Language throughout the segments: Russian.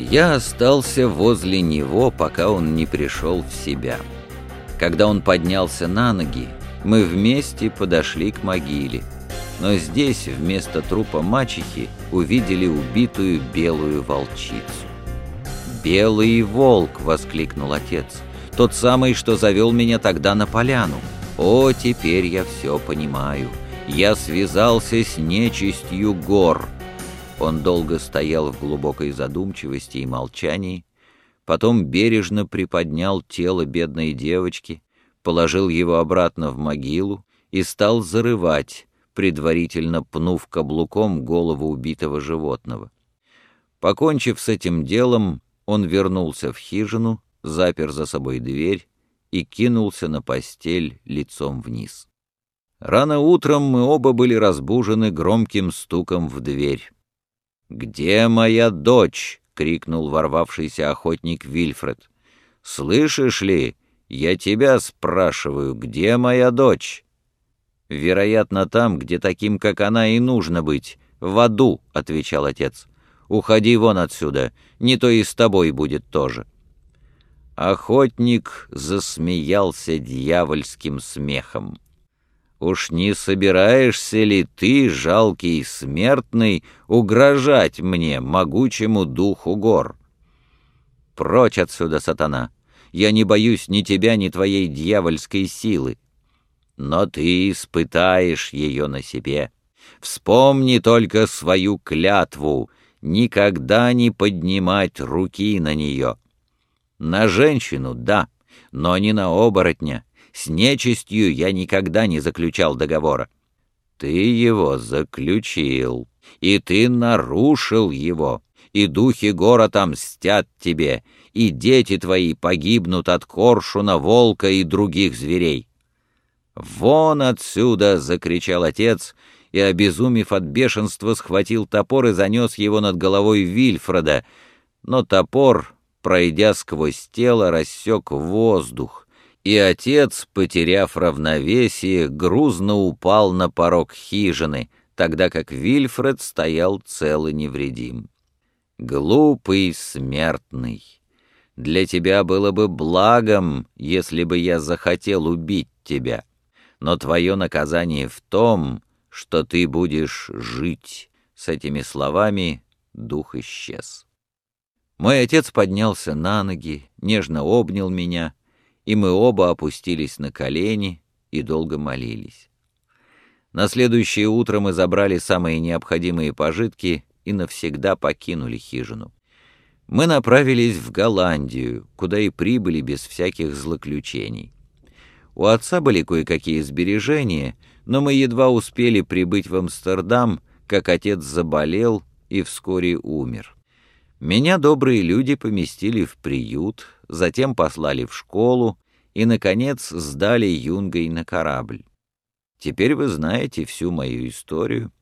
Я остался возле него, пока он не пришел в себя. Когда он поднялся на ноги, мы вместе подошли к могиле. Но здесь вместо трупа мачехи увидели убитую белую волчицу. «Белый волк!» — воскликнул отец. «Тот самый, что завел меня тогда на поляну. О, теперь я все понимаю. Я связался с нечистью гор». Он долго стоял в глубокой задумчивости и молчании, потом бережно приподнял тело бедной девочки, положил его обратно в могилу и стал зарывать, предварительно пнув каблуком голову убитого животного. Покончив с этим делом, он вернулся в хижину, запер за собой дверь и кинулся на постель лицом вниз. Рано утром мы оба были разбужены громким стуком в дверь. «Где моя дочь?» — крикнул ворвавшийся охотник Вильфред. «Слышишь ли, я тебя спрашиваю, где моя дочь?» «Вероятно, там, где таким, как она, и нужно быть, в аду», — отвечал отец. «Уходи вон отсюда, не то и с тобой будет тоже». Охотник засмеялся дьявольским смехом. Уж не собираешься ли ты, жалкий смертный, угрожать мне, могучему духу гор? Прочь отсюда, сатана! Я не боюсь ни тебя, ни твоей дьявольской силы. Но ты испытаешь ее на себе. Вспомни только свою клятву — никогда не поднимать руки на нее. На женщину — да, но не на оборотня — с нечистью я никогда не заключал договора. Ты его заключил, и ты нарушил его, и духи города мстят тебе, и дети твои погибнут от коршуна, волка и других зверей. «Вон отсюда!» — закричал отец, и, обезумев от бешенства, схватил топор и занес его над головой Вильфреда, но топор, пройдя сквозь тело, рассек воздух, и отец, потеряв равновесие, грузно упал на порог хижины, тогда как Вильфред стоял цел и невредим. «Глупый смертный! Для тебя было бы благом, если бы я захотел убить тебя, но твое наказание в том, что ты будешь жить». С этими словами дух исчез. Мой отец поднялся на ноги, нежно обнял меня — и мы оба опустились на колени и долго молились. На следующее утро мы забрали самые необходимые пожитки и навсегда покинули хижину. Мы направились в Голландию, куда и прибыли без всяких злоключений. У отца были кое-какие сбережения, но мы едва успели прибыть в Амстердам, как отец заболел и вскоре умер. Меня добрые люди поместили в приют, затем послали в школу и, наконец, сдали юнгой на корабль. Теперь вы знаете всю мою историю,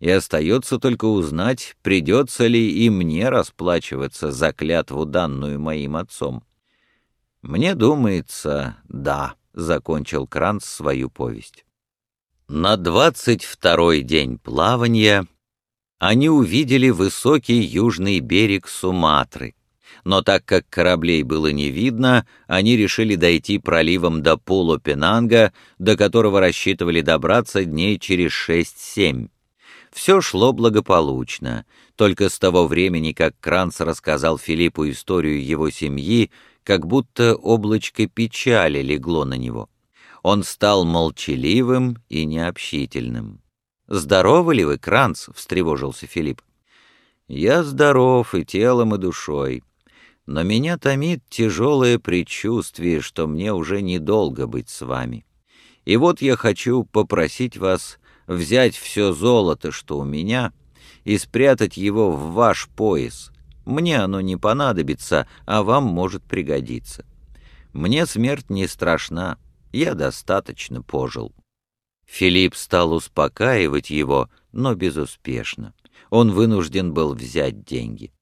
и остается только узнать, придется ли и мне расплачиваться за клятву, данную моим отцом. Мне думается, да, — закончил Кранц свою повесть. На двадцать второй день плавания они увидели высокий южный берег Суматры, но так как кораблей было не видно, они решили дойти проливом до Пуло-Пенанга, до которого рассчитывали добраться дней через шесть-семь. Все шло благополучно, только с того времени, как Кранц рассказал Филиппу историю его семьи, как будто облачко печали легло на него. Он стал молчаливым и необщительным. «Здоровы ли вы, Кранц?» — встревожился Филипп. «Я здоров и телом, и душой но меня томит тяжелое предчувствие, что мне уже недолго быть с вами. И вот я хочу попросить вас взять все золото, что у меня, и спрятать его в ваш пояс. Мне оно не понадобится, а вам может пригодиться. Мне смерть не страшна, я достаточно пожил». Филипп стал успокаивать его, но безуспешно. Он вынужден был взять деньги.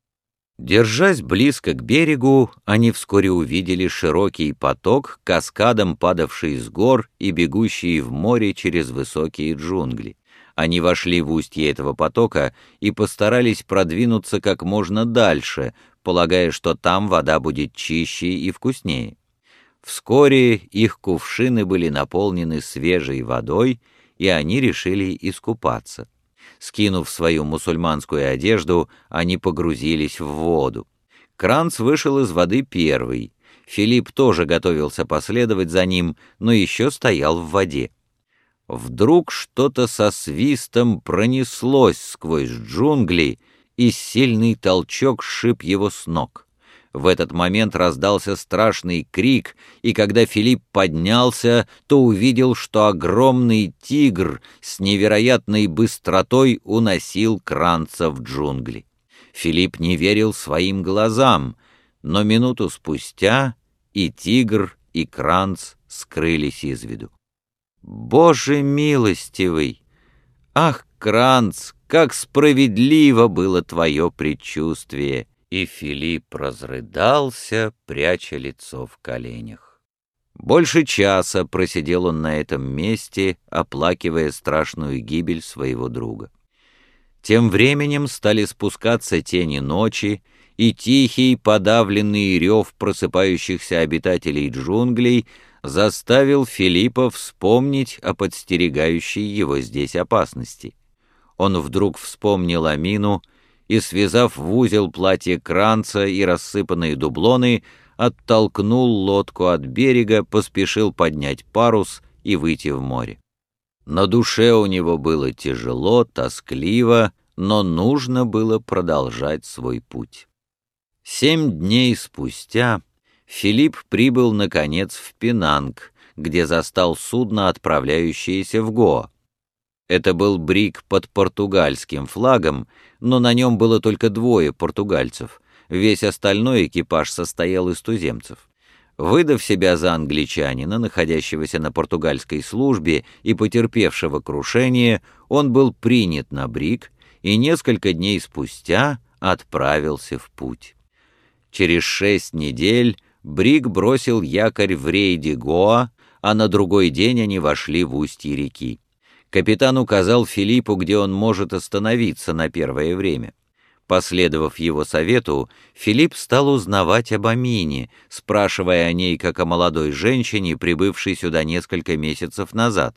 Держась близко к берегу, они вскоре увидели широкий поток, каскадом падавший с гор и бегущий в море через высокие джунгли. Они вошли в устье этого потока и постарались продвинуться как можно дальше, полагая, что там вода будет чище и вкуснее. Вскоре их кувшины были наполнены свежей водой, и они решили искупаться. Скинув свою мусульманскую одежду, они погрузились в воду. Кранц вышел из воды первый. Филипп тоже готовился последовать за ним, но еще стоял в воде. Вдруг что-то со свистом пронеслось сквозь джунгли, и сильный толчок сшиб его с ног. В этот момент раздался страшный крик, и когда Филипп поднялся, то увидел, что огромный тигр с невероятной быстротой уносил Кранца в джунгли. Филипп не верил своим глазам, но минуту спустя и тигр, и Кранц скрылись из виду. «Боже милостивый! Ах, Кранц, как справедливо было твое предчувствие!» И Филипп разрыдался, пряча лицо в коленях. Больше часа просидел он на этом месте, оплакивая страшную гибель своего друга. Тем временем стали спускаться тени ночи, и тихий подавленный рев просыпающихся обитателей джунглей заставил Филиппа вспомнить о подстерегающей его здесь опасности. Он вдруг вспомнил Амину и, связав в узел платье кранца и рассыпанные дублоны, оттолкнул лодку от берега, поспешил поднять парус и выйти в море. На душе у него было тяжело, тоскливо, но нужно было продолжать свой путь. Семь дней спустя Филипп прибыл, наконец, в Пенанг, где застал судно, отправляющееся в Гоа. Это был брик под португальским флагом, но на нем было только двое португальцев. Весь остальной экипаж состоял из туземцев. Выдав себя за англичанина, находящегося на португальской службе и потерпевшего крушение, он был принят на брик и несколько дней спустя отправился в путь. Через шесть недель Брик бросил якорь в рейде Гоа, а на другой день они вошли в устье реки. Капитан указал Филиппу, где он может остановиться на первое время. Последовав его совету, Филипп стал узнавать об Амине, спрашивая о ней как о молодой женщине, прибывшей сюда несколько месяцев назад.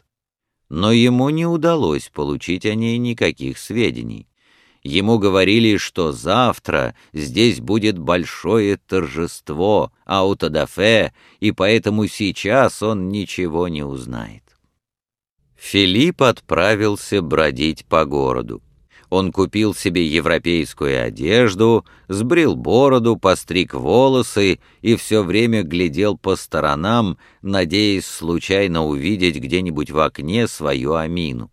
Но ему не удалось получить о ней никаких сведений. Ему говорили, что завтра здесь будет большое торжество, аутодафе, и поэтому сейчас он ничего не узнает. Филипп отправился бродить по городу. Он купил себе европейскую одежду, сбрил бороду, постриг волосы и все время глядел по сторонам, надеясь случайно увидеть где-нибудь в окне свою Амину.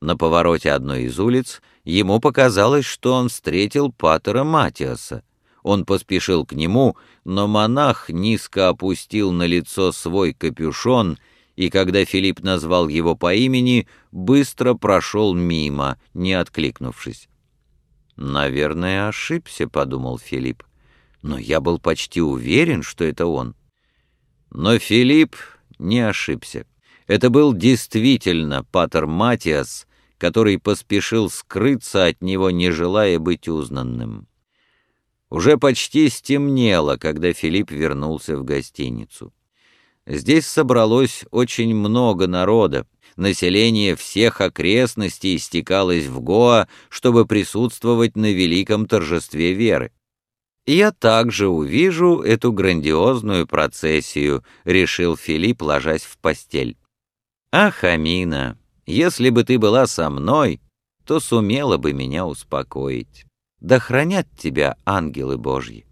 На повороте одной из улиц ему показалось, что он встретил патера Матиаса. Он поспешил к нему, но монах низко опустил на лицо свой капюшон — и когда Филипп назвал его по имени, быстро прошел мимо, не откликнувшись. «Наверное, ошибся», — подумал Филипп. «Но я был почти уверен, что это он». Но Филипп не ошибся. Это был действительно Патер Матиас, который поспешил скрыться от него, не желая быть узнанным. Уже почти стемнело, когда Филипп вернулся в гостиницу. Здесь собралось очень много народа. Население всех окрестностей стекалось в Гоа, чтобы присутствовать на великом торжестве веры. «Я также увижу эту грандиозную процессию», — решил Филипп, ложась в постель. «Ах, Амина, если бы ты была со мной, то сумела бы меня успокоить. Да хранят тебя ангелы Божьи».